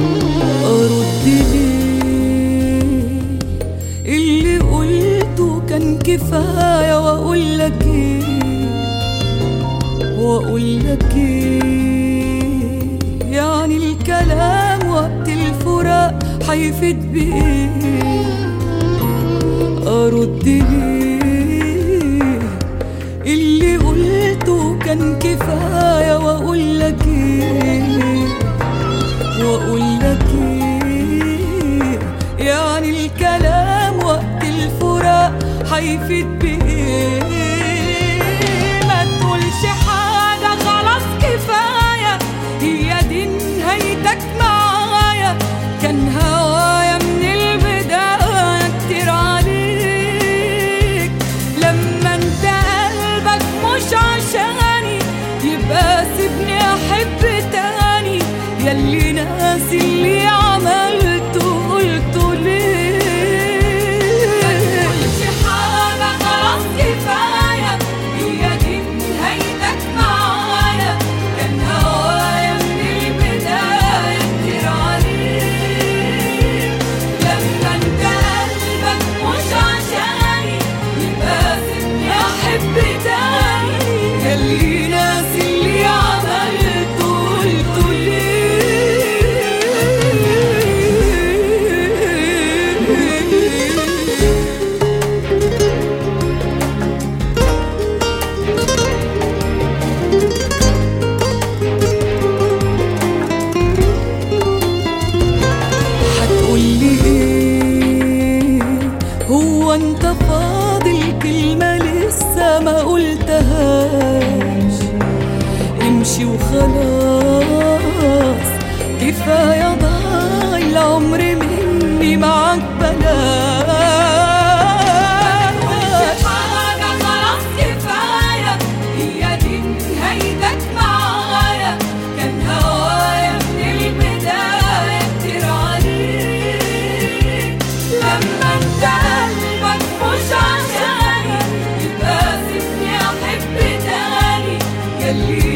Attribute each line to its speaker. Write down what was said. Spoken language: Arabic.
Speaker 1: أرد ليه اللي قلته كان كفاية وأقول لك إيه؟ وأقول لك إيه؟ يعني الكلام وقت الفراق هيفيد بإيه؟ أرد ليه هيفيد بإيه ما تقولش حاجة خلاص كفاية. هي دي نهايتك معايا. كان هوايا من البداية كتير عليك لما انت قلبك مش عشاني يبقى سيبني أحب تاني. ياللي هو انت فاضل كلمة لسه ما قلتهاش. امشي وخلاص كفاية ضاع العمر مني معاك بلاش. en.